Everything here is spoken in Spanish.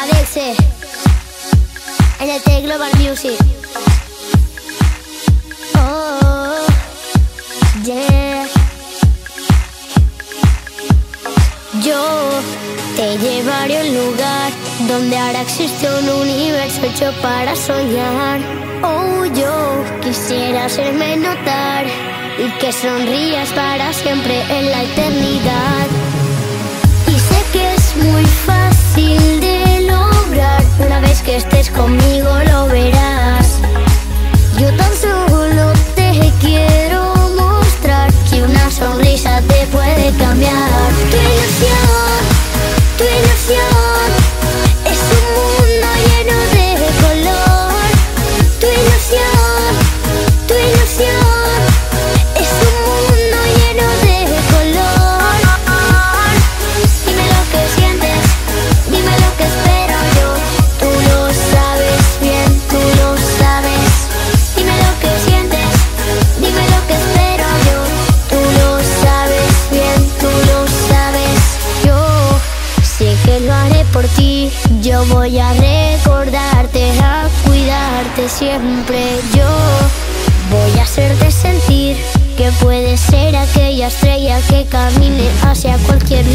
Adexe en el T Global Music. Oh, yeah. Yo te llevaré a un lugar donde ahora existe un universo hecho para soñar. Oh, yo quisiera hacerme notar y que sonrías para siempre en la eternidad. Y sé que es muy fácil Cao haré por ti. Yo voy a recordarte, a cuidarte siempre. Yo voy a hacerte sentir que puedes ser aquella estrella que camine hacia cualquier